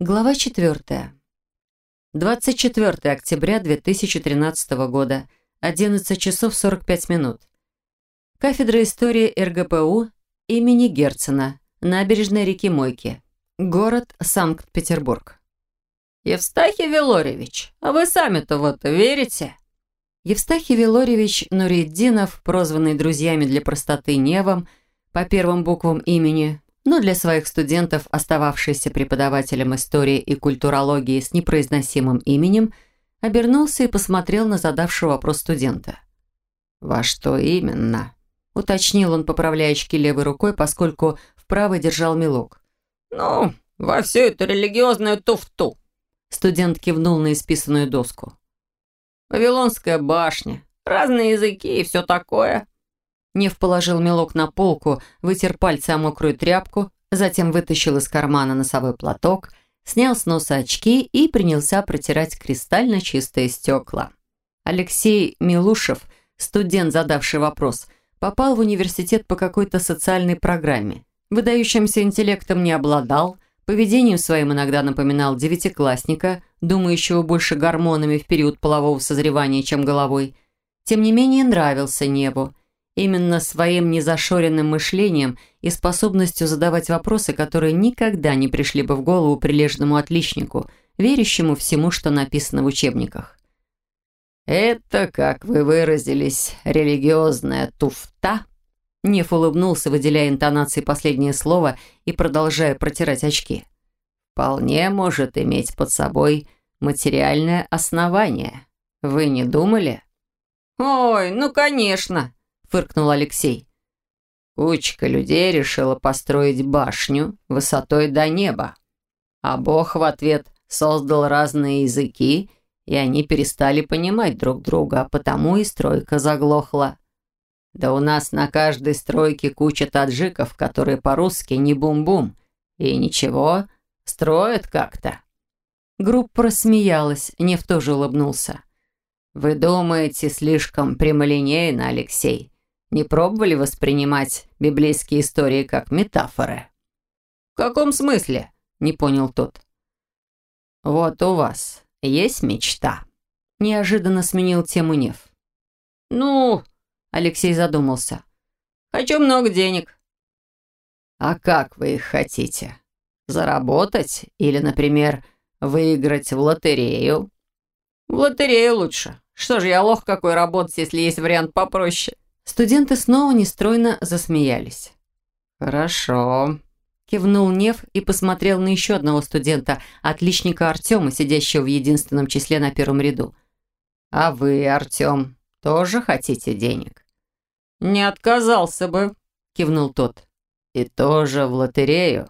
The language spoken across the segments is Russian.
Глава 4. 24 октября 2013 года, 11 часов 45 минут. Кафедра истории РГПУ имени Герцена, набережной реки Мойки, город Санкт-Петербург. «Евстахий Велорьевич, а вы сами-то в это верите?» Евстахий Велорьевич Нуриддинов, прозванный друзьями для простоты Невом, по первым буквам имени, но для своих студентов, остававшийся преподавателем истории и культурологии с непроизносимым именем, обернулся и посмотрел на задавшего вопрос студента. «Во что именно?» – уточнил он, поправляя очки левой рукой, поскольку в правой держал мелок. «Ну, во всю эту религиозную туфту!» Студент кивнул на исписанную доску. «Вавилонская башня, разные языки и все такое». Нев положил мелок на полку, вытер пальцы о мокрую тряпку, затем вытащил из кармана носовой платок, снял с носа очки и принялся протирать кристально чистые стекла. Алексей Милушев, студент, задавший вопрос, попал в университет по какой-то социальной программе. Выдающимся интеллектом не обладал, поведением своим иногда напоминал девятиклассника, думающего больше гормонами в период полового созревания, чем головой. Тем не менее нравился небу. Именно своим незашоренным мышлением и способностью задавать вопросы, которые никогда не пришли бы в голову прилежному отличнику, верящему всему, что написано в учебниках. «Это, как вы выразились, религиозная туфта?» Неф улыбнулся, выделяя интонации последнее слово и продолжая протирать очки. «Вполне может иметь под собой материальное основание. Вы не думали?» «Ой, ну конечно!» Фыркнул Алексей. Кучка людей решила построить башню высотой до неба. А Бог в ответ создал разные языки, и они перестали понимать друг друга, а потому и стройка заглохла. Да у нас на каждой стройке куча таджиков, которые по-русски не бум-бум. И ничего, строят как-то. Группа рассмеялась, Нев тоже улыбнулся. «Вы думаете слишком прямолинейно, Алексей. Не пробовали воспринимать библейские истории как метафоры?» «В каком смысле?» – не понял тот. «Вот у вас есть мечта?» Неожиданно сменил тему Нев. «Ну...» – Алексей задумался. «Хочу много денег». «А как вы их хотите? Заработать? Или, например, выиграть в лотерею?» «В лотерею лучше. Что же я лох какой работать, если есть вариант попроще?» Студенты снова нестройно засмеялись. «Хорошо», – кивнул Нев и посмотрел на еще одного студента, отличника Артема, сидящего в единственном числе на первом ряду. «А вы, Артем, тоже хотите денег?» «Не отказался бы», – кивнул тот. «И тоже в лотерею?»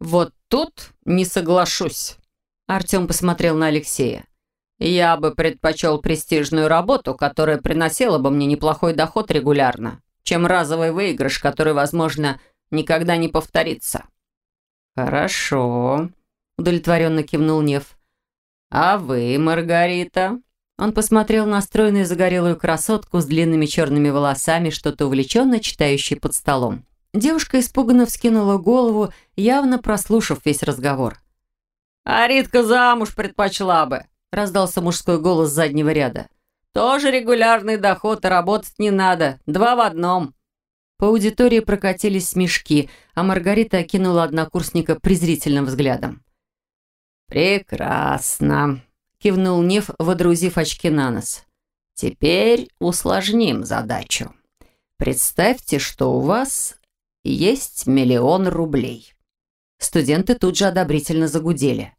«Вот тут не соглашусь», – Артем посмотрел на Алексея. Я бы предпочел престижную работу, которая приносила бы мне неплохой доход регулярно, чем разовый выигрыш, который, возможно, никогда не повторится». «Хорошо», — удовлетворенно кивнул Нев. «А вы, Маргарита?» Он посмотрел на стройную загорелую красотку с длинными черными волосами, что-то увлеченно читающей под столом. Девушка испуганно вскинула голову, явно прослушав весь разговор. «А Ритка замуж предпочла бы», раздался мужской голос заднего ряда. «Тоже регулярный доход, и работать не надо. Два в одном». По аудитории прокатились смешки, а Маргарита окинула однокурсника презрительным взглядом. «Прекрасно», — кивнул Нев, водрузив очки на нос. «Теперь усложним задачу. Представьте, что у вас есть миллион рублей». Студенты тут же одобрительно загудели.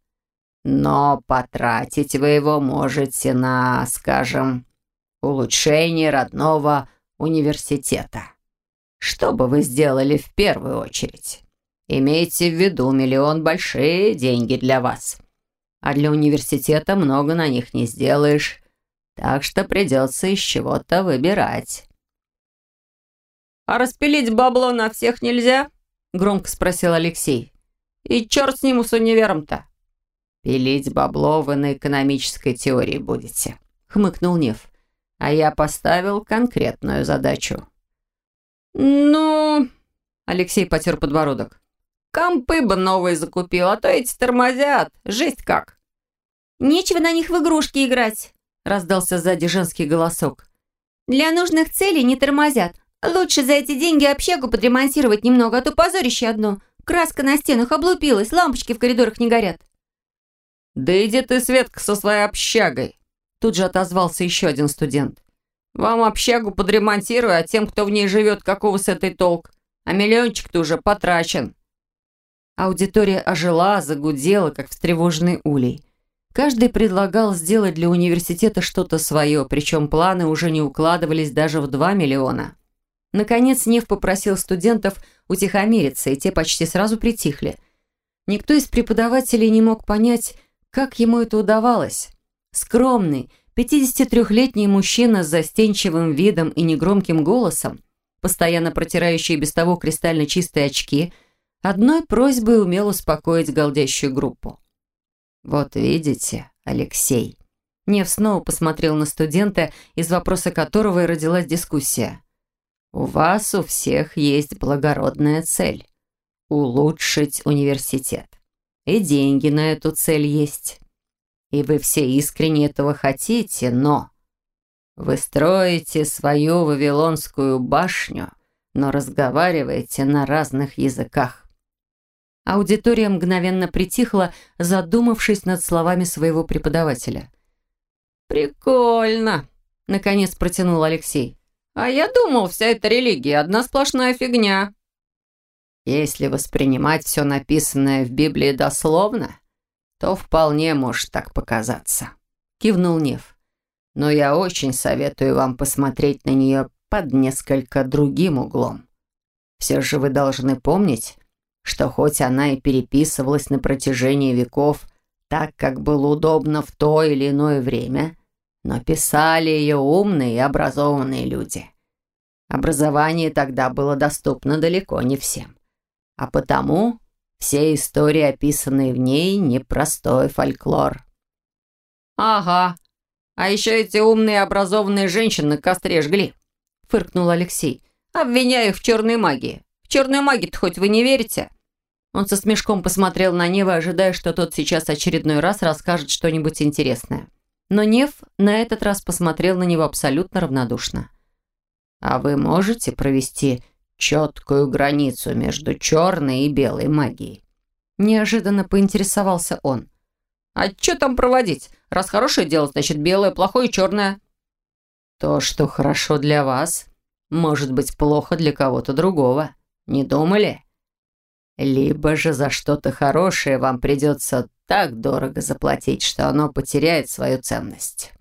Но потратить вы его можете на, скажем, улучшение родного университета. Что бы вы сделали в первую очередь? Имейте в виду, миллион – большие деньги для вас. А для университета много на них не сделаешь. Так что придется из чего-то выбирать. «А распилить бабло на всех нельзя?» – громко спросил Алексей. «И черт с ним, с универом-то!» «Пилить бабло вы на экономической теории будете», — хмыкнул Нев. «А я поставил конкретную задачу». «Ну...» — Алексей потер подбородок. Компы бы новые закупил, а то эти тормозят. Жесть как!» «Нечего на них в игрушки играть», — раздался сзади женский голосок. «Для нужных целей не тормозят. Лучше за эти деньги общагу подремонтировать немного, а то позорище одно. Краска на стенах облупилась, лампочки в коридорах не горят». «Да иди ты, Светка, со своей общагой!» Тут же отозвался еще один студент. «Вам общагу подремонтирую, а тем, кто в ней живет, какого с этой толк? А миллиончик-то уже потрачен». Аудитория ожила, загудела, как встревоженный улей. Каждый предлагал сделать для университета что-то свое, причем планы уже не укладывались даже в 2 миллиона. Наконец Нев попросил студентов утихомириться, и те почти сразу притихли. Никто из преподавателей не мог понять, как ему это удавалось? Скромный, 53-летний мужчина с застенчивым видом и негромким голосом, постоянно протирающий без того кристально чистые очки, одной просьбой умел успокоить голдящую группу. «Вот видите, Алексей». Нев снова посмотрел на студента, из вопроса которого и родилась дискуссия. «У вас у всех есть благородная цель – улучшить университет. И деньги на эту цель есть. И вы все искренне этого хотите, но... Вы строите свою Вавилонскую башню, но разговариваете на разных языках. Аудитория мгновенно притихла, задумавшись над словами своего преподавателя. «Прикольно», — наконец протянул Алексей. «А я думал, вся эта религия — одна сплошная фигня». Если воспринимать все написанное в Библии дословно, то вполне может так показаться», — кивнул Нев. «Но я очень советую вам посмотреть на нее под несколько другим углом. Все же вы должны помнить, что хоть она и переписывалась на протяжении веков так, как было удобно в то или иное время, но писали ее умные и образованные люди. Образование тогда было доступно далеко не всем. А потому все истории, описанные в ней, непростой фольклор. «Ага, а еще эти умные образованные женщины костре жгли», — фыркнул Алексей. «Обвиняю их в черной магии. В черную магию-то хоть вы не верите?» Он со смешком посмотрел на Нева, ожидая, что тот сейчас очередной раз расскажет что-нибудь интересное. Но Нев на этот раз посмотрел на него абсолютно равнодушно. «А вы можете провести четкую границу между черной и белой магией. Неожиданно поинтересовался он. «А что там проводить? Раз хорошее дело, значит белое, плохое черное». «То, что хорошо для вас, может быть плохо для кого-то другого. Не думали? Либо же за что-то хорошее вам придется так дорого заплатить, что оно потеряет свою ценность».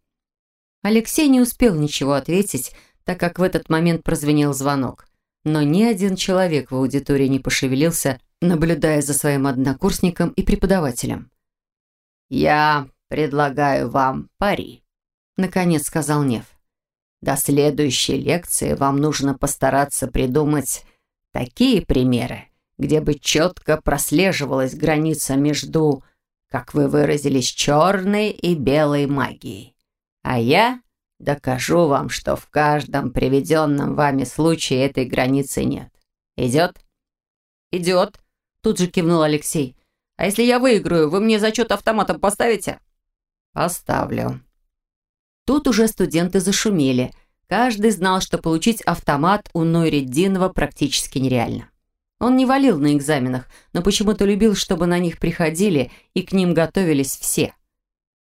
Алексей не успел ничего ответить, так как в этот момент прозвенел звонок но ни один человек в аудитории не пошевелился, наблюдая за своим однокурсником и преподавателем. «Я предлагаю вам пари», — наконец сказал Нев. «До следующей лекции вам нужно постараться придумать такие примеры, где бы четко прослеживалась граница между, как вы выразились, черной и белой магией. А я Докажу вам, что в каждом приведенном вами случае этой границы нет. Идет? Идет, тут же кивнул Алексей. А если я выиграю, вы мне зачет автоматом поставите? Поставлю. Тут уже студенты зашумели. Каждый знал, что получить автомат у Нойреддинова практически нереально. Он не валил на экзаменах, но почему-то любил, чтобы на них приходили и к ним готовились все –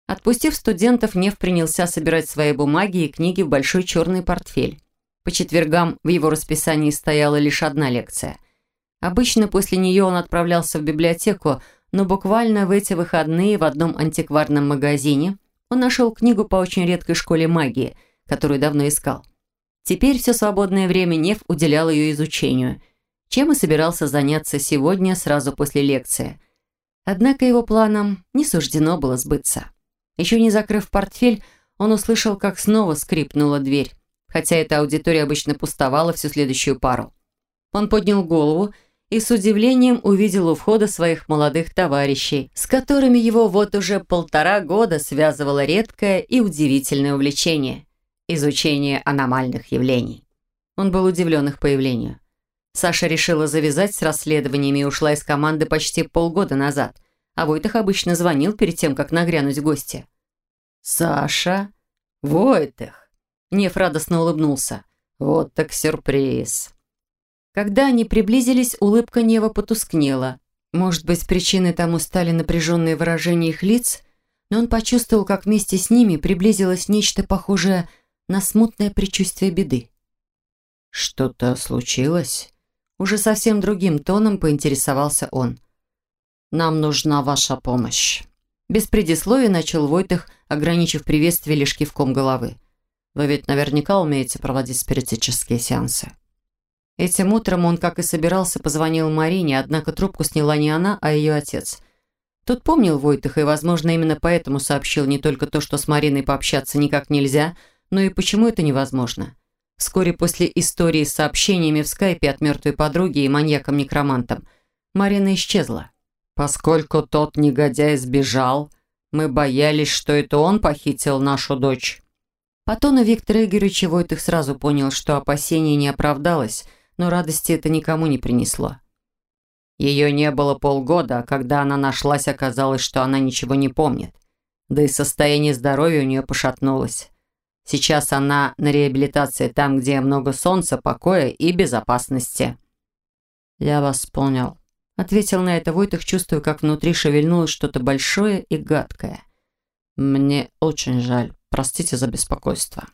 Отпустив студентов, Нев принялся собирать свои бумаги и книги в большой черный портфель. По четвергам в его расписании стояла лишь одна лекция. Обычно после нее он отправлялся в библиотеку, но буквально в эти выходные в одном антикварном магазине он нашел книгу по очень редкой школе магии, которую давно искал. Теперь все свободное время Нев уделял ее изучению, чем и собирался заняться сегодня сразу после лекции. Однако его планам не суждено было сбыться. Еще не закрыв портфель, он услышал, как снова скрипнула дверь, хотя эта аудитория обычно пустовала всю следующую пару. Он поднял голову и с удивлением увидел у входа своих молодых товарищей, с которыми его вот уже полтора года связывало редкое и удивительное увлечение – изучение аномальных явлений. Он был удивлен их появлению. Саша решила завязать с расследованиями и ушла из команды почти полгода назад. А Войтах обычно звонил перед тем, как нагрянуть в гости. «Саша? Войтах?» Нев радостно улыбнулся. «Вот так сюрприз!» Когда они приблизились, улыбка Нева потускнела. Может быть, причиной тому стали напряженные выражения их лиц, но он почувствовал, как вместе с ними приблизилось нечто похожее на смутное предчувствие беды. «Что-то случилось?» Уже совсем другим тоном поинтересовался он. «Нам нужна ваша помощь». Без предисловия начал Войтых, ограничив приветствие лишь кивком головы. «Вы ведь наверняка умеете проводить спиритические сеансы». Этим утром он, как и собирался, позвонил Марине, однако трубку сняла не она, а ее отец. Тот помнил Войтыха и, возможно, именно поэтому сообщил не только то, что с Мариной пообщаться никак нельзя, но и почему это невозможно. Вскоре после истории с сообщениями в скайпе от мертвой подруги и маньяком-некромантом Марина исчезла. Поскольку тот негодяй сбежал, мы боялись, что это он похитил нашу дочь. По тону Виктора Игоревича Войтых сразу понял, что опасение не оправдалось, но радости это никому не принесло. Ее не было полгода, а когда она нашлась, оказалось, что она ничего не помнит. Да и состояние здоровья у нее пошатнулось. Сейчас она на реабилитации там, где много солнца, покоя и безопасности. «Я вас понял», — ответил на это Войтых, чувствуя, как внутри шевельнулось что-то большое и гадкое. «Мне очень жаль. Простите за беспокойство».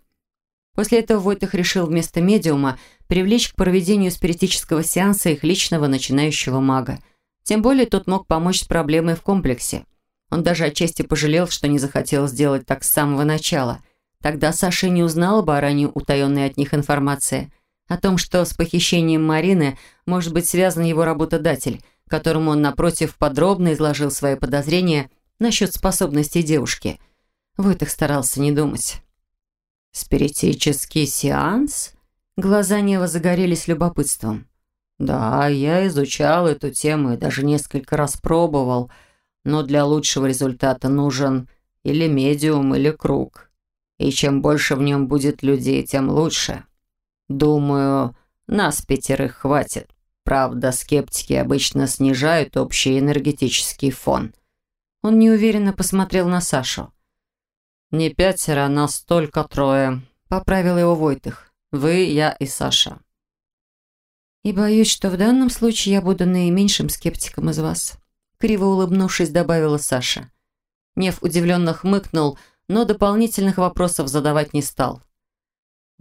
После этого Войтых решил вместо медиума привлечь к проведению спиритического сеанса их личного начинающего мага. Тем более тот мог помочь с проблемой в комплексе. Он даже отчасти пожалел, что не захотел сделать так с самого начала — Тогда Саша не узнала бы о ранее утаенной от них информации. О том, что с похищением Марины может быть связан его работодатель, которому он, напротив, подробно изложил свои подозрения насчет способностей девушки. Войтых старался не думать. «Спиритический сеанс?» Глаза Нева загорелись любопытством. «Да, я изучал эту тему и даже несколько раз пробовал, но для лучшего результата нужен или медиум, или круг. И чем больше в нем будет людей, тем лучше. Думаю, нас пятерых хватит. Правда, скептики обычно снижают общий энергетический фон. Он неуверенно посмотрел на Сашу. «Не пятеро, нас только трое», — поправил его Войтых. «Вы, я и Саша». «И боюсь, что в данном случае я буду наименьшим скептиком из вас», — криво улыбнувшись, добавила Саша. Нев удивленно хмыкнул, — но дополнительных вопросов задавать не стал.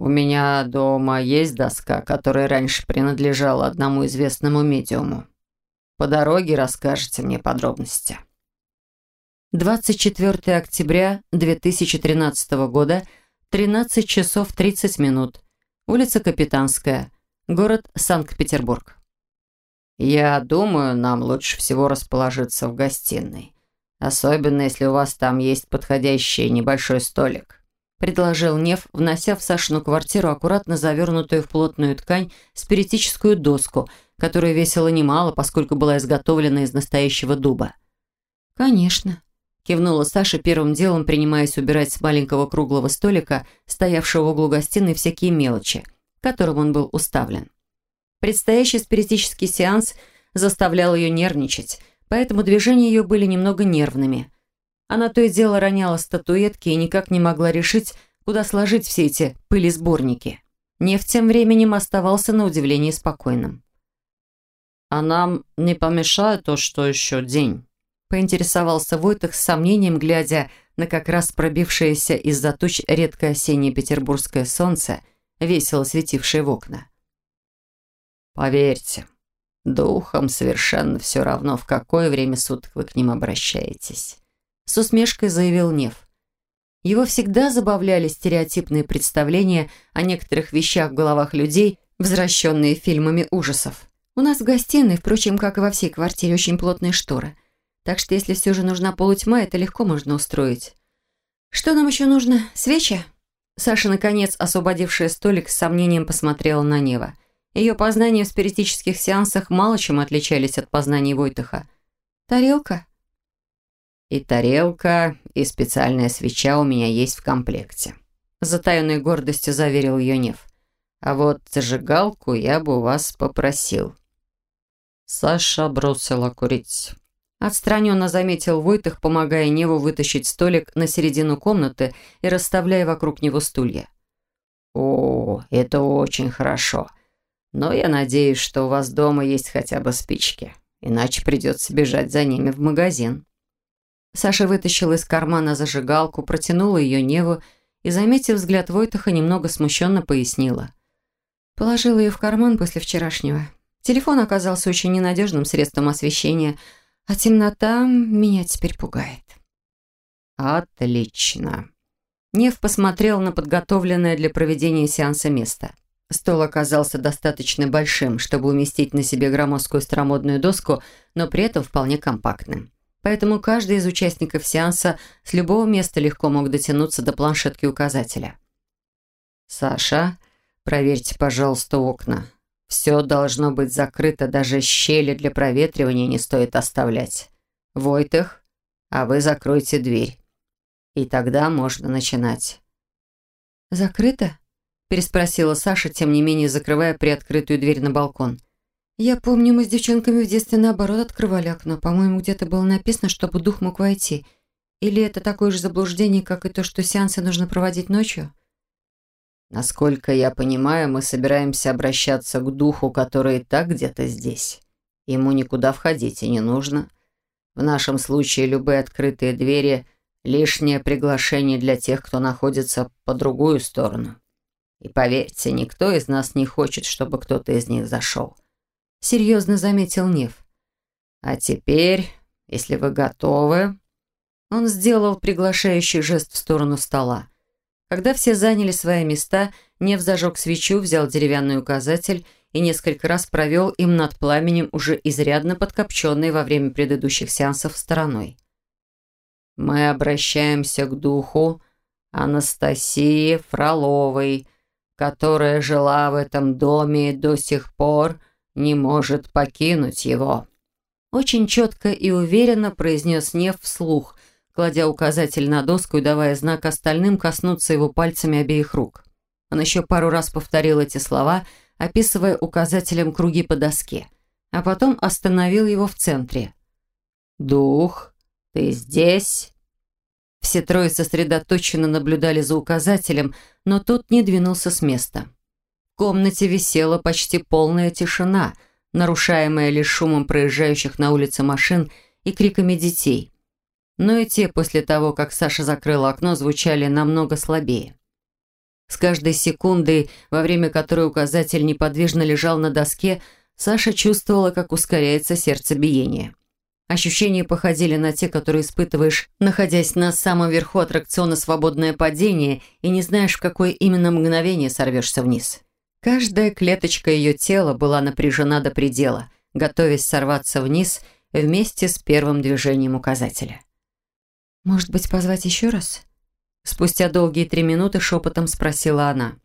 «У меня дома есть доска, которая раньше принадлежала одному известному медиуму. По дороге расскажете мне подробности». 24 октября 2013 года, 13 часов 30 минут. Улица Капитанская, город Санкт-Петербург. «Я думаю, нам лучше всего расположиться в гостиной. Особенно, если у вас там есть подходящий небольшой столик», предложил Нев, внося в Сашину квартиру аккуратно завернутую в плотную ткань спиритическую доску, которая весила немало, поскольку была изготовлена из настоящего дуба. «Конечно», – кивнула Саша первым делом, принимаясь убирать с маленького круглого столика, стоявшего в углу гостиной, всякие мелочи, которым он был уставлен. Предстоящий спиритический сеанс заставлял ее нервничать – поэтому движения ее были немного нервными. Она то и дело роняла статуэтки и никак не могла решить, куда сложить все эти пылесборники. Нефть тем временем оставался на удивление спокойным. «А нам не помешает то, что еще день?» поинтересовался Войтах с сомнением, глядя на как раз пробившееся из-за туч редкое осеннее петербургское солнце, весело светившее в окна. «Поверьте, Духом совершенно все равно, в какое время суток вы к ним обращаетесь. С усмешкой заявил Нев. Его всегда забавляли стереотипные представления о некоторых вещах в головах людей, возвращенные фильмами ужасов. У нас в гостиной, впрочем, как и во всей квартире, очень плотные шторы. Так что если все же нужна полутьма, это легко можно устроить. Что нам еще нужно? Свечи? Саша, наконец, освободившая столик, с сомнением посмотрела на Нева. Ее познания в спиритических сеансах мало чем отличались от познаний Войтыха. «Тарелка?» «И тарелка, и специальная свеча у меня есть в комплекте», с затаенной гордостью заверил ее Нев. А вот зажигалку я бы у вас попросил». Саша бросила курить. Отстраненно заметил Войтых, помогая Неву вытащить столик на середину комнаты и расставляя вокруг него стулья. «О, это очень хорошо. Но я надеюсь, что у вас дома есть хотя бы спички, иначе придется бежать за ними в магазин». Саша вытащила из кармана зажигалку, протянула ее Неву и, заметив взгляд Войтаха, немного смущенно пояснила. Положила ее в карман после вчерашнего. Телефон оказался очень ненадежным средством освещения – а темнота меня теперь пугает. Отлично. Нев посмотрел на подготовленное для проведения сеанса место. Стол оказался достаточно большим, чтобы уместить на себе громоздкую старомодную доску, но при этом вполне компактным. Поэтому каждый из участников сеанса с любого места легко мог дотянуться до планшетки указателя. «Саша, проверьте, пожалуйста, окна. Все должно быть закрыто, даже щели для проветривания не стоит оставлять. Войтых, а вы закройте дверь. И тогда можно начинать. «Закрыто?» – переспросила Саша, тем не менее закрывая приоткрытую дверь на балкон. «Я помню, мы с девчонками в детстве наоборот открывали окно. По-моему, где-то было написано, чтобы дух мог войти. Или это такое же заблуждение, как и то, что сеансы нужно проводить ночью?» Насколько я понимаю, мы собираемся обращаться к духу, который и так где-то здесь. Ему никуда входить и не нужно. В нашем случае любые открытые двери – лишнее приглашение для тех, кто находится по другую сторону. И поверьте, никто из нас не хочет, чтобы кто-то из них зашел. Серьезно заметил Нев. А теперь, если вы готовы... Он сделал приглашающий жест в сторону стола. Когда все заняли свои места, Нев зажег свечу, взял деревянный указатель и несколько раз провел им над пламенем, уже изрядно подкопченной во время предыдущих сеансов стороной. «Мы обращаемся к духу Анастасии Фроловой, которая жила в этом доме до сих пор не может покинуть его». Очень четко и уверенно произнес Нев вслух, кладя указатель на доску и давая знак остальным коснуться его пальцами обеих рук. Он еще пару раз повторил эти слова, описывая указателем круги по доске, а потом остановил его в центре. «Дух, ты здесь?» Все трое сосредоточенно наблюдали за указателем, но тот не двинулся с места. Комнате висела почти полная тишина, нарушаемая лишь шумом проезжающих на улице машин и криками детей но и те после того, как Саша закрыла окно, звучали намного слабее. С каждой секундой, во время которой указатель неподвижно лежал на доске, Саша чувствовала, как ускоряется сердцебиение. Ощущения походили на те, которые испытываешь, находясь на самом верху аттракциона «Свободное падение» и не знаешь, в какое именно мгновение сорвешься вниз. Каждая клеточка ее тела была напряжена до предела, готовясь сорваться вниз вместе с первым движением указателя. «Может быть, позвать еще раз?» Спустя долгие три минуты шепотом спросила она.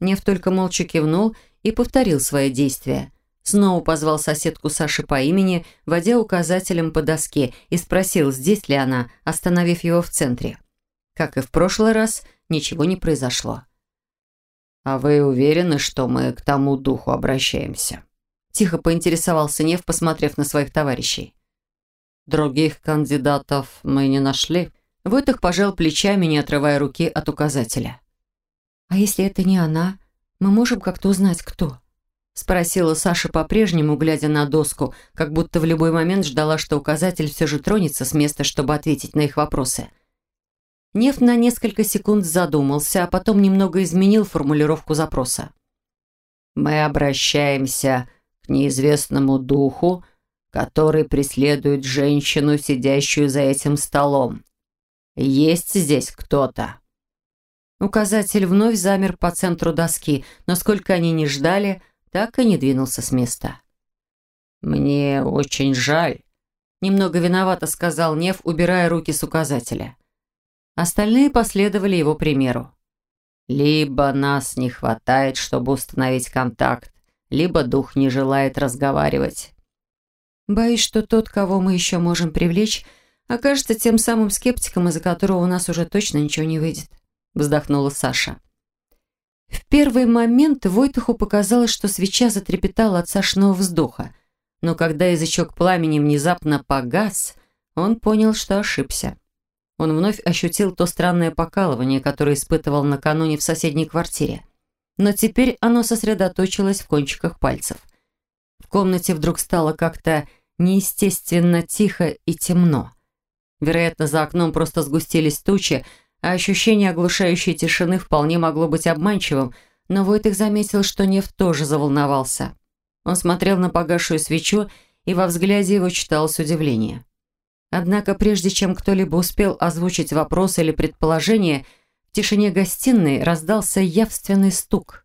Нев только молча кивнул и повторил свои действия. Снова позвал соседку Саши по имени, водя указателем по доске, и спросил, здесь ли она, остановив его в центре. Как и в прошлый раз, ничего не произошло. «А вы уверены, что мы к тому духу обращаемся?» Тихо поинтересовался Нев, посмотрев на своих товарищей. Других кандидатов мы не нашли. Войтах пожал плечами, не отрывая руки от указателя. «А если это не она, мы можем как-то узнать, кто?» Спросила Саша по-прежнему, глядя на доску, как будто в любой момент ждала, что указатель все же тронется с места, чтобы ответить на их вопросы. Неф на несколько секунд задумался, а потом немного изменил формулировку запроса. «Мы обращаемся к неизвестному духу, который преследует женщину, сидящую за этим столом. Есть здесь кто-то?» Указатель вновь замер по центру доски, но сколько они ни ждали, так и не двинулся с места. «Мне очень жаль», — немного виновато сказал Нев, убирая руки с указателя. Остальные последовали его примеру. «Либо нас не хватает, чтобы установить контакт, либо дух не желает разговаривать. Боюсь, что тот, кого мы еще можем привлечь, окажется тем самым скептиком, из-за которого у нас уже точно ничего не выйдет», вздохнула Саша. В первый момент Войтуху показалось, что свеча затрепетала от Сашного вздоха, но когда язычок пламени внезапно погас, он понял, что ошибся. Он вновь ощутил то странное покалывание, которое испытывал накануне в соседней квартире. Но теперь оно сосредоточилось в кончиках пальцев. В комнате вдруг стало как-то неестественно тихо и темно. Вероятно, за окном просто сгустились тучи, а ощущение оглушающей тишины вполне могло быть обманчивым, но Войтых заметил, что Нев тоже заволновался. Он смотрел на погасшую свечу, и во взгляде его читалось удивление. Однако прежде чем кто-либо успел озвучить вопрос или предположение, в тишине гостиной раздался явственный стук.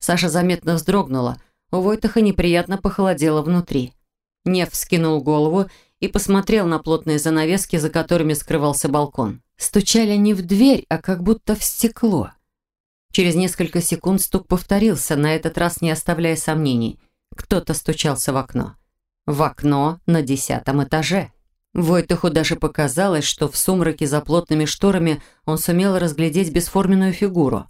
Саша заметно вздрогнула, у Войтаха неприятно похолодело внутри. Нев вскинул голову и посмотрел на плотные занавески, за которыми скрывался балкон. Стучали не в дверь, а как будто в стекло. Через несколько секунд стук повторился, на этот раз не оставляя сомнений. Кто-то стучался в окно. В окно на десятом этаже. Войтуху даже показалось, что в сумраке за плотными шторами он сумел разглядеть бесформенную фигуру.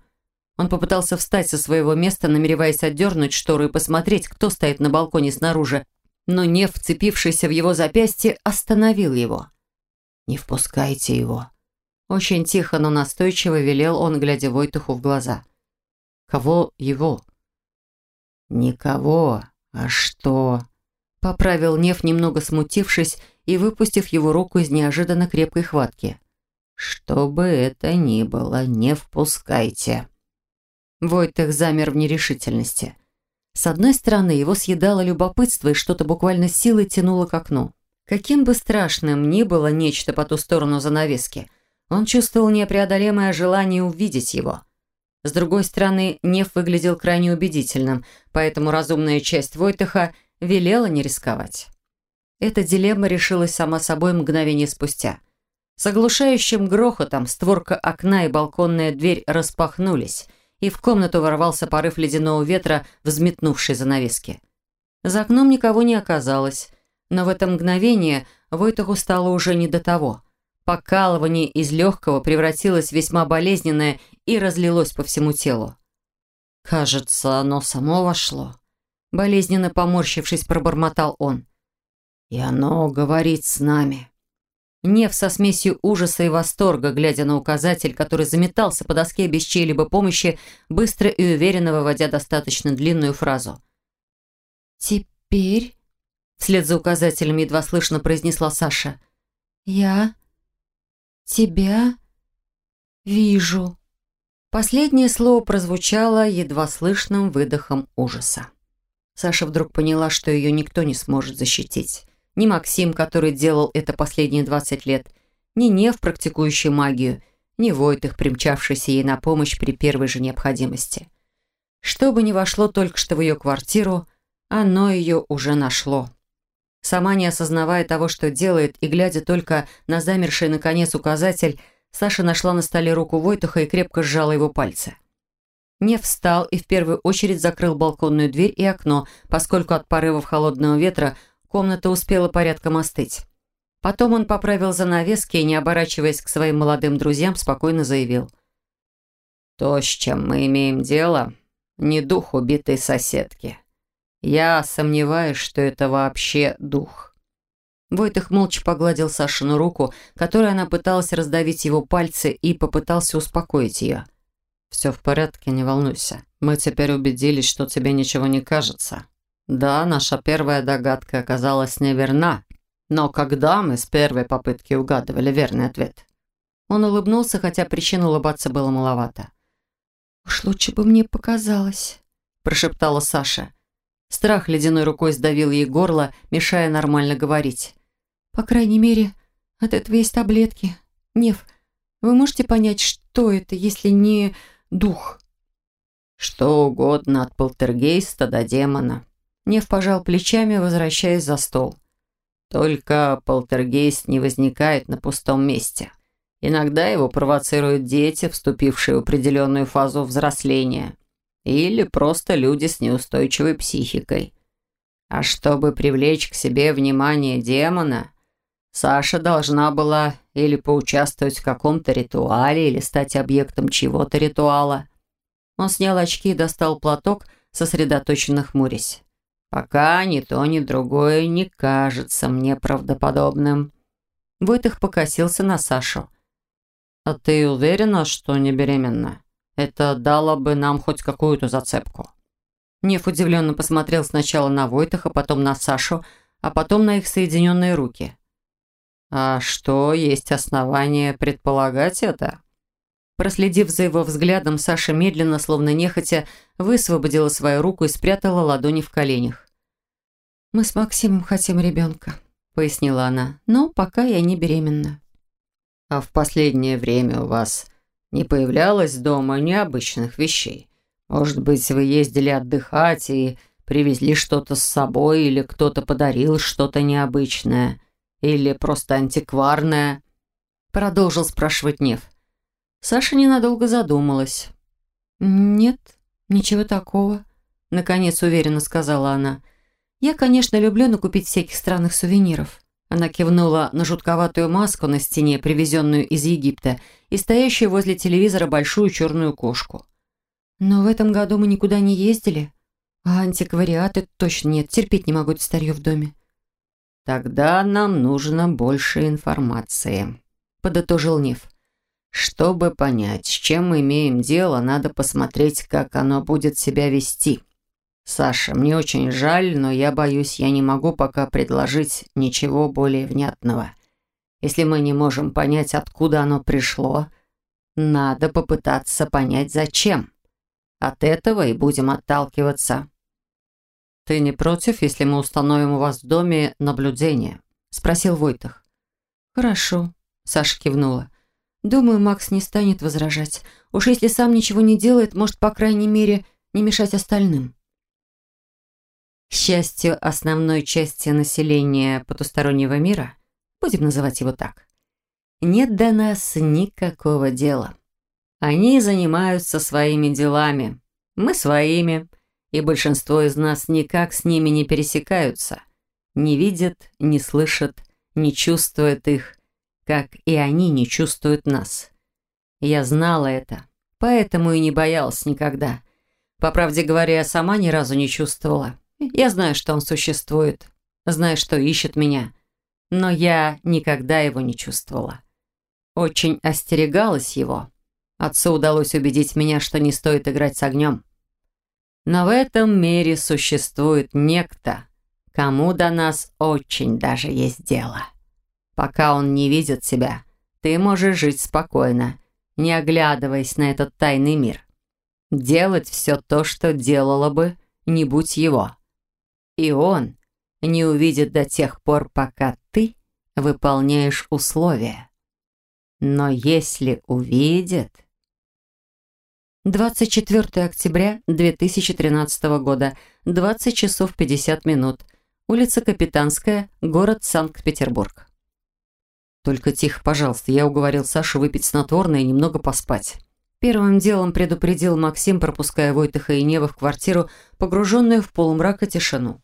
Он попытался встать со своего места, намереваясь отдернуть штору и посмотреть, кто стоит на балконе снаружи, но Нев, вцепившийся в его запястье, остановил его. «Не впускайте его». Очень тихо, но настойчиво велел он, глядя Войтуху в глаза. «Кого его?» «Никого, а что?» Поправил Нев, немного смутившись и выпустив его руку из неожиданно крепкой хватки. «Что бы это ни было, не впускайте». Войтых замер в нерешительности. С одной стороны, его съедало любопытство, и что-то буквально силой тянуло к окну. Каким бы страшным ни было нечто по ту сторону занавески, он чувствовал непреодолимое желание увидеть его. С другой стороны, Нев выглядел крайне убедительным, поэтому разумная часть Войтыха велела не рисковать. Эта дилемма решилась сама собой мгновение спустя. С оглушающим грохотом створка окна и балконная дверь распахнулись – и в комнату ворвался порыв ледяного ветра, взметнувший занавески. За окном никого не оказалось, но в это мгновение Войтаху стало уже не до того. Покалывание из легкого превратилось в весьма болезненное и разлилось по всему телу. «Кажется, оно само вошло», — болезненно поморщившись, пробормотал он. «И оно говорит с нами». Нев со смесью ужаса и восторга, глядя на указатель, который заметался по доске без чьей-либо помощи, быстро и уверенно выводя достаточно длинную фразу. «Теперь...» — вслед за указателем едва слышно произнесла Саша. «Я... тебя... вижу». Последнее слово прозвучало едва слышным выдохом ужаса. Саша вдруг поняла, что ее никто не сможет защитить ни Максим, который делал это последние 20 лет, ни Нев, практикующий магию, ни Войтых, примчавшийся ей на помощь при первой же необходимости. Что бы ни вошло только что в ее квартиру, оно ее уже нашло. Сама не осознавая того, что делает, и глядя только на замерший наконец указатель, Саша нашла на столе руку Войтуха и крепко сжала его пальцы. Нев встал и в первую очередь закрыл балконную дверь и окно, поскольку от порывов холодного ветра Комната успела порядком остыть. Потом он поправил занавески и, не оборачиваясь к своим молодым друзьям, спокойно заявил. «То, с чем мы имеем дело, не дух убитой соседки. Я сомневаюсь, что это вообще дух». Войтых молча погладил Сашину руку, которой она пыталась раздавить его пальцы и попытался успокоить ее. «Все в порядке, не волнуйся. Мы теперь убедились, что тебе ничего не кажется. Да, наша первая догадка оказалась неверна. Но когда мы с первой попытки угадывали верный ответ? Он улыбнулся, хотя причин улыбаться было маловато. «Уж лучше бы мне показалось», – прошептала Саша. Страх ледяной рукой сдавил ей горло, мешая нормально говорить. «По крайней мере, от этого есть таблетки. Нев, вы можете понять, что это, если не дух?» «Что угодно от полтергейста до демона», Нев пожал плечами, возвращаясь за стол. Только полтергейст не возникает на пустом месте. Иногда его провоцируют дети, вступившие в определенную фазу взросления, или просто люди с неустойчивой психикой. А чтобы привлечь к себе внимание демона, Саша должна была или поучаствовать в каком-то ритуале, или стать объектом чего-то ритуала. Он снял очки и достал платок, сосредоточенно хмурясь. «Пока ни то, ни другое не кажется мне правдоподобным». Войтых покосился на Сашу. «А ты уверена, что не беременна? Это дало бы нам хоть какую-то зацепку». Нев удивленно посмотрел сначала на Войтаха, потом на Сашу, а потом на их соединенные руки. «А что, есть основания предполагать это?» Проследив за его взглядом, Саша медленно, словно нехотя, высвободила свою руку и спрятала ладони в коленях. «Мы с Максимом хотим ребенка», — пояснила она, «но пока я не беременна». «А в последнее время у вас не появлялось дома необычных вещей? Может быть, вы ездили отдыхать и привезли что-то с собой, или кто-то подарил что-то необычное, или просто антикварное?» Продолжил спрашивать Нев. Саша ненадолго задумалась. «Нет, ничего такого», — наконец уверенно сказала она. «Я, конечно, люблю накупить всяких странных сувениров». Она кивнула на жутковатую маску на стене, привезенную из Египта, и стоящую возле телевизора большую черную кошку. «Но в этом году мы никуда не ездили, а антиквариаты точно нет, терпеть не могу это старье в доме». «Тогда нам нужно больше информации», — подытожил Нев. Чтобы понять, с чем мы имеем дело, надо посмотреть, как оно будет себя вести. Саша, мне очень жаль, но я боюсь, я не могу пока предложить ничего более внятного. Если мы не можем понять, откуда оно пришло, надо попытаться понять, зачем. От этого и будем отталкиваться. «Ты не против, если мы установим у вас в доме наблюдение?» – спросил Войтах. «Хорошо», – Саша кивнула. Думаю, Макс не станет возражать. Уж если сам ничего не делает, может, по крайней мере, не мешать остальным. К счастью, основной части населения потустороннего мира, будем называть его так, нет до нас никакого дела. Они занимаются своими делами, мы своими, и большинство из нас никак с ними не пересекаются, не видят, не слышат, не чувствуют их, как и они не чувствуют нас. Я знала это, поэтому и не боялась никогда. По правде говоря, я сама ни разу не чувствовала. Я знаю, что он существует, знаю, что ищет меня, но я никогда его не чувствовала. Очень остерегалась его. Отцу удалось убедить меня, что не стоит играть с огнем. Но в этом мире существует некто, кому до нас очень даже есть дело. Пока он не видит тебя, ты можешь жить спокойно, не оглядываясь на этот тайный мир. Делать все то, что делала бы, не будь его. И он не увидит до тех пор, пока ты выполняешь условия. Но если увидит... 24 октября 2013 года, 20 часов 50 минут. Улица Капитанская, город Санкт-Петербург. «Только тихо, пожалуйста, я уговорил Сашу выпить снотворное и немного поспать». Первым делом предупредил Максим, пропуская Войтыха и Нева в квартиру, погруженную в полумрак и тишину.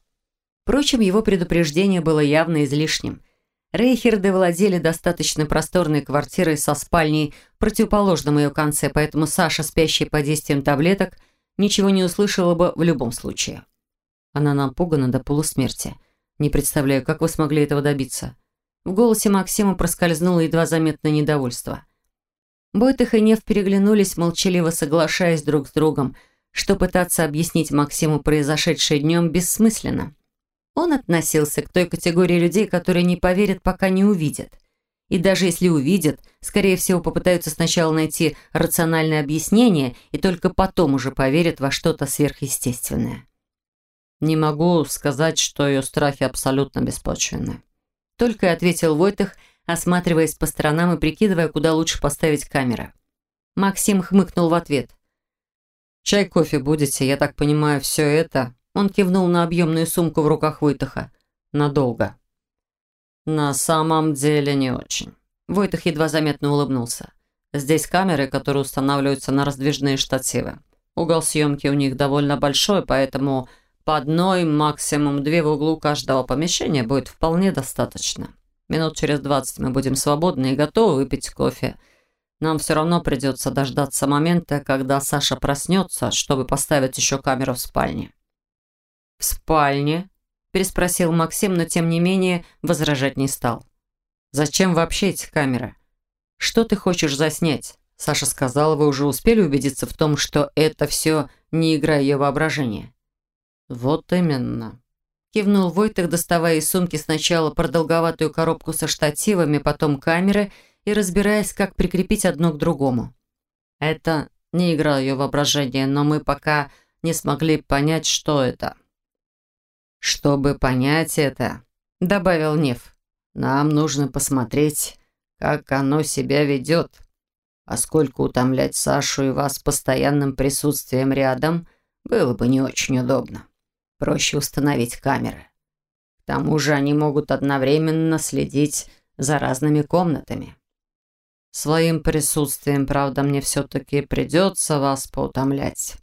Впрочем, его предупреждение было явно излишним. Рейхерды владели достаточно просторной квартирой со спальней в противоположном ее конце, поэтому Саша, спящая под действием таблеток, ничего не услышала бы в любом случае. Она напугана до полусмерти. Не представляю, как вы смогли этого добиться. В голосе Максима проскользнуло едва заметное недовольство. Бойтых и Нев переглянулись, молчаливо соглашаясь друг с другом, что пытаться объяснить Максиму произошедшее днем бессмысленно. Он относился к той категории людей, которые не поверят, пока не увидят. И даже если увидят, скорее всего, попытаются сначала найти рациональное объяснение и только потом уже поверят во что-то сверхъестественное. Не могу сказать, что ее страхи абсолютно беспочвенны. Только и ответил Войтых, осматриваясь по сторонам и прикидывая, куда лучше поставить камеры. Максим хмыкнул в ответ. «Чай, кофе будете? Я так понимаю, все это...» Он кивнул на объемную сумку в руках Войтаха. «Надолго». «На самом деле не очень». Войтах едва заметно улыбнулся. «Здесь камеры, которые устанавливаются на раздвижные штативы. Угол съемки у них довольно большой, поэтому по одной, максимум две в углу каждого помещения будет вполне достаточно. Минут через двадцать мы будем свободны и готовы выпить кофе. Нам все равно придется дождаться момента, когда Саша проснется, чтобы поставить еще камеру в спальне». «В спальне?» – переспросил Максим, но тем не менее возражать не стал. «Зачем вообще эти камеры? Что ты хочешь заснять?» Саша сказала, вы уже успели убедиться в том, что это все не игра ее воображения. Вот именно. Кивнул Войтых, доставая из сумки сначала продолговатую коробку со штативами, потом камеры и разбираясь, как прикрепить одно к другому. Это не игра ее воображения, но мы пока не смогли понять, что это. «Чтобы понять это», — добавил Нев, — «нам нужно посмотреть, как оно себя ведет» поскольку утомлять Сашу и вас постоянным присутствием рядом было бы не очень удобно. Проще установить камеры. К тому же они могут одновременно следить за разными комнатами. Своим присутствием, правда, мне все-таки придется вас поутомлять.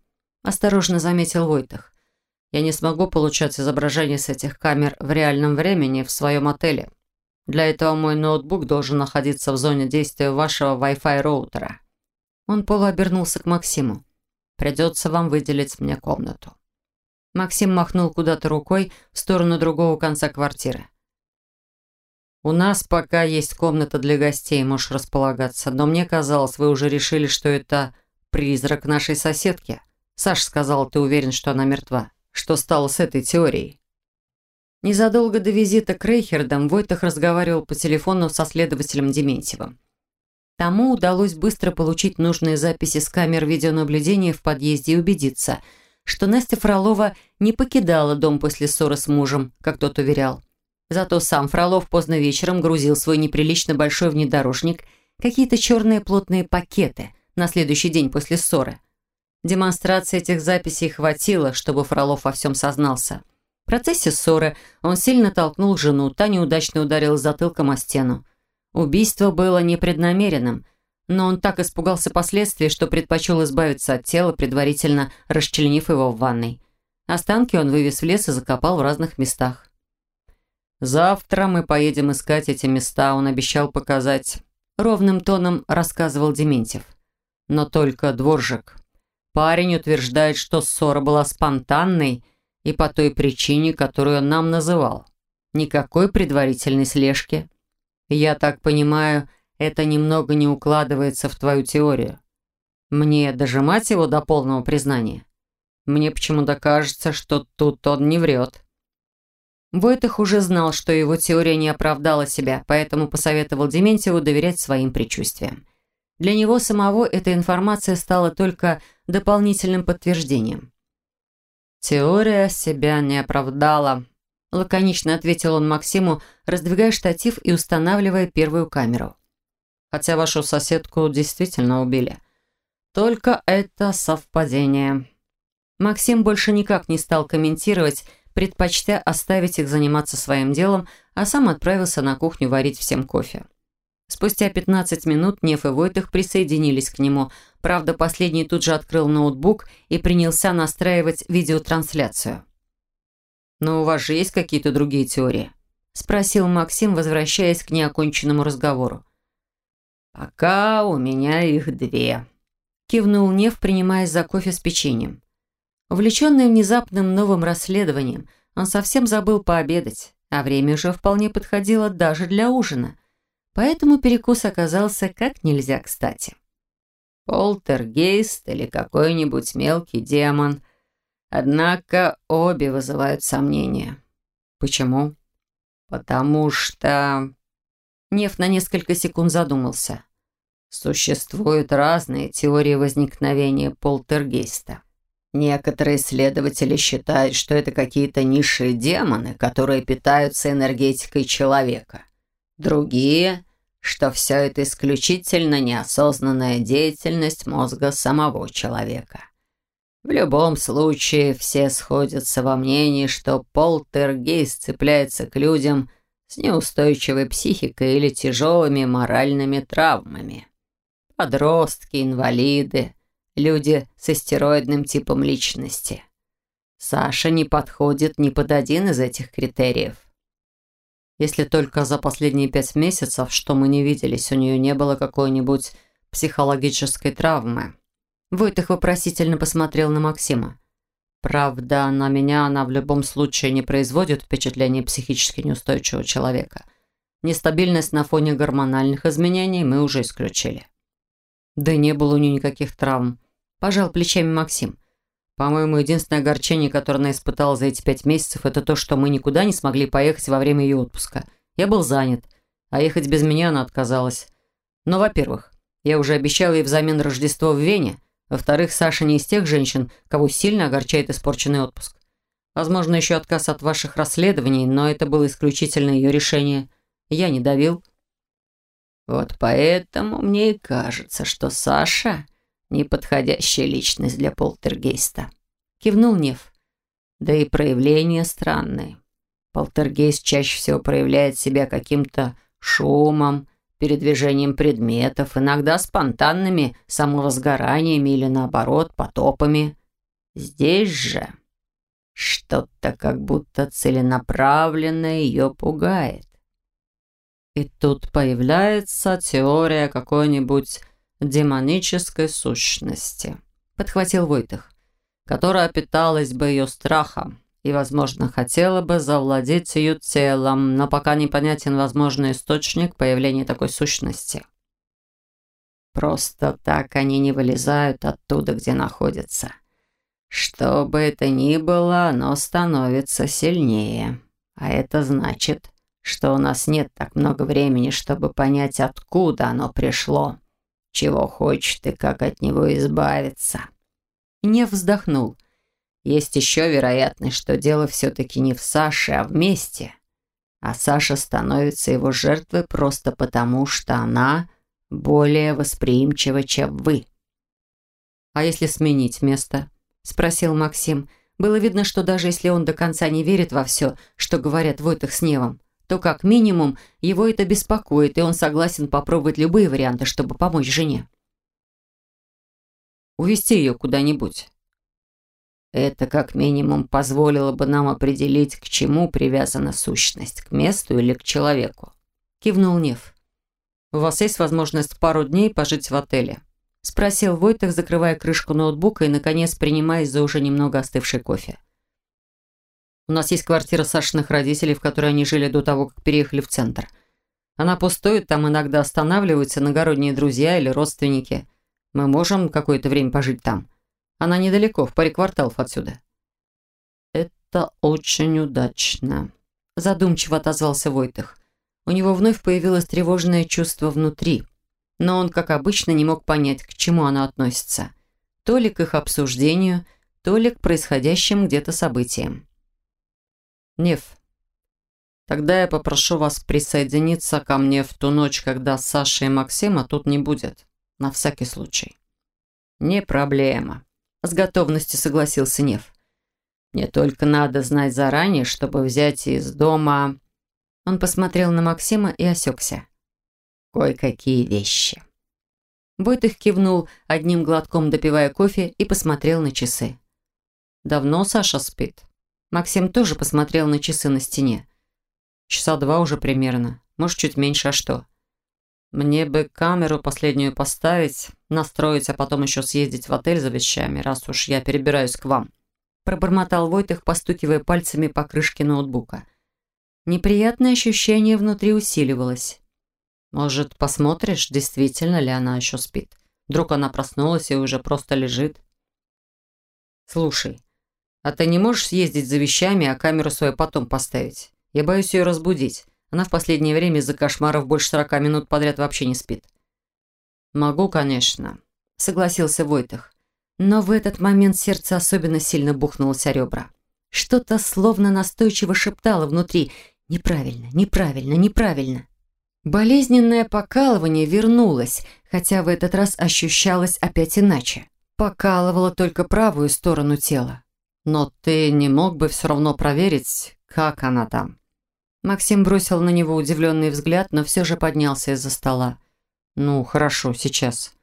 Осторожно заметил Войтах. Я не смогу получать изображения с этих камер в реальном времени в своем отеле. Для этого мой ноутбук должен находиться в зоне действия вашего Wi-Fi роутера. Он полуобернулся к Максиму. Придется вам выделить мне комнату. Максим махнул куда-то рукой в сторону другого конца квартиры. «У нас пока есть комната для гостей, можешь располагаться, но мне казалось, вы уже решили, что это призрак нашей соседки. Саш сказал, ты уверен, что она мертва. Что стало с этой теорией?» Незадолго до визита к Рейхердам Войтах разговаривал по телефону со следователем Дементьевым. Тому удалось быстро получить нужные записи с камер видеонаблюдения в подъезде и убедиться, что Настя Фролова не покидала дом после ссоры с мужем, как тот уверял. Зато сам Фролов поздно вечером грузил свой неприлично большой внедорожник какие-то черные плотные пакеты на следующий день после ссоры. Демонстрации этих записей хватило, чтобы Фролов во всем сознался – в процессе ссоры он сильно толкнул жену, та неудачно ударила затылком о стену. Убийство было непреднамеренным, но он так испугался последствий, что предпочел избавиться от тела, предварительно расчленив его в ванной. Останки он вывез в лес и закопал в разных местах. «Завтра мы поедем искать эти места», он обещал показать. Ровным тоном рассказывал Дементьев. Но только дворжик. Парень утверждает, что ссора была спонтанной, и по той причине, которую он нам называл. Никакой предварительной слежки. Я так понимаю, это немного не укладывается в твою теорию. Мне дожимать его до полного признания? Мне почему-то кажется, что тут он не врет. Войтых уже знал, что его теория не оправдала себя, поэтому посоветовал Дементьеву доверять своим предчувствиям. Для него самого эта информация стала только дополнительным подтверждением. «Теория себя не оправдала», – лаконично ответил он Максиму, раздвигая штатив и устанавливая первую камеру. «Хотя вашу соседку действительно убили. Только это совпадение». Максим больше никак не стал комментировать, предпочтя оставить их заниматься своим делом, а сам отправился на кухню варить всем кофе. Спустя 15 минут Неф и Войтых присоединились к нему. Правда, последний тут же открыл ноутбук и принялся настраивать видеотрансляцию. «Но у вас же есть какие-то другие теории?» – спросил Максим, возвращаясь к неоконченному разговору. «Пока у меня их две», – кивнул Нев, принимаясь за кофе с печеньем. Увлеченный внезапным новым расследованием, он совсем забыл пообедать, а время уже вполне подходило даже для ужина – поэтому перекус оказался как нельзя кстати. Полтергейст или какой-нибудь мелкий демон. Однако обе вызывают сомнения. Почему? Потому что... Неф на несколько секунд задумался. Существуют разные теории возникновения полтергейста. Некоторые исследователи считают, что это какие-то низшие демоны, которые питаются энергетикой человека. Другие что все это исключительно неосознанная деятельность мозга самого человека. В любом случае, все сходятся во мнении, что полтергейст цепляется к людям с неустойчивой психикой или тяжелыми моральными травмами. Подростки, инвалиды, люди с астероидным типом личности. Саша не подходит ни под один из этих критериев. Если только за последние пять месяцев, что мы не виделись, у нее не было какой-нибудь психологической травмы. Войтых вопросительно посмотрел на Максима. Правда, на меня она в любом случае не производит впечатление психически неустойчивого человека. Нестабильность на фоне гормональных изменений мы уже исключили. Да не было у нее никаких травм. Пожал плечами Максим. По-моему, единственное огорчение, которое она испытала за эти пять месяцев, это то, что мы никуда не смогли поехать во время ее отпуска. Я был занят, а ехать без меня она отказалась. Но, во-первых, я уже обещал ей взамен Рождество в Вене. Во-вторых, Саша не из тех женщин, кого сильно огорчает испорченный отпуск. Возможно, еще отказ от ваших расследований, но это было исключительно ее решение. Я не давил. Вот поэтому мне и кажется, что Саша неподходящая личность для полтергейста. Кивнул Нев. Да и проявления странные. Полтергейст чаще всего проявляет себя каким-то шумом, передвижением предметов, иногда спонтанными самовозгораниями или, наоборот, потопами. Здесь же что-то как будто целенаправленно ее пугает. И тут появляется теория какой-нибудь демонической сущности, подхватил Войтых, которая питалась бы ее страхом и, возможно, хотела бы завладеть ее телом, но пока непонятен возможный источник появления такой сущности. Просто так они не вылезают оттуда, где находятся. Что бы это ни было, оно становится сильнее. А это значит, что у нас нет так много времени, чтобы понять, откуда оно пришло чего хочет и как от него избавиться. Не вздохнул. Есть еще вероятность, что дело все-таки не в Саше, а вместе. А Саша становится его жертвой просто потому, что она более восприимчива, чем вы. «А если сменить место?» – спросил Максим. Было видно, что даже если он до конца не верит во все, что говорят Войтах с Невом, то как минимум его это беспокоит, и он согласен попробовать любые варианты, чтобы помочь жене. Увести ее куда-нибудь. Это как минимум позволило бы нам определить, к чему привязана сущность, к месту или к человеку. Кивнул Нев. «У вас есть возможность пару дней пожить в отеле?» Спросил Войтах, закрывая крышку ноутбука и, наконец, принимаясь за уже немного остывший кофе. У нас есть квартира Сашиных родителей, в которой они жили до того, как переехали в центр. Она пустует, там иногда останавливаются иногородние друзья или родственники. Мы можем какое-то время пожить там. Она недалеко, в паре кварталов отсюда». «Это очень удачно», – задумчиво отозвался Войтых. У него вновь появилось тревожное чувство внутри. Но он, как обычно, не мог понять, к чему оно относится. То ли к их обсуждению, то ли к происходящим где-то событиям. Нев, тогда я попрошу вас присоединиться ко мне в ту ночь, когда Саша и Максима тут не будет. На всякий случай. Не проблема. С готовностью согласился Нев. Мне только надо знать заранее, чтобы взять из дома... Он посмотрел на Максима и осекся. Кое-какие вещи. Бойтых кивнул, одним глотком допивая кофе, и посмотрел на часы. «Давно Саша спит?» Максим тоже посмотрел на часы на стене. Часа два уже примерно. Может, чуть меньше, а что? Мне бы камеру последнюю поставить, настроить, а потом еще съездить в отель за вещами, раз уж я перебираюсь к вам. Пробормотал Войтых, постукивая пальцами по крышке ноутбука. Неприятное ощущение внутри усиливалось. Может, посмотришь, действительно ли она еще спит? Вдруг она проснулась и уже просто лежит? Слушай, а ты не можешь съездить за вещами, а камеру свою потом поставить? Я боюсь ее разбудить. Она в последнее время из-за кошмаров больше сорока минут подряд вообще не спит». «Могу, конечно», — согласился Войтах. Но в этот момент сердце особенно сильно бухнулось о ребра. Что-то словно настойчиво шептало внутри «неправильно, неправильно, неправильно». Болезненное покалывание вернулось, хотя в этот раз ощущалось опять иначе. Покалывало только правую сторону тела. Но ты не мог бы все равно проверить, как она там?» Максим бросил на него удивленный взгляд, но все же поднялся из-за стола. «Ну, хорошо, сейчас».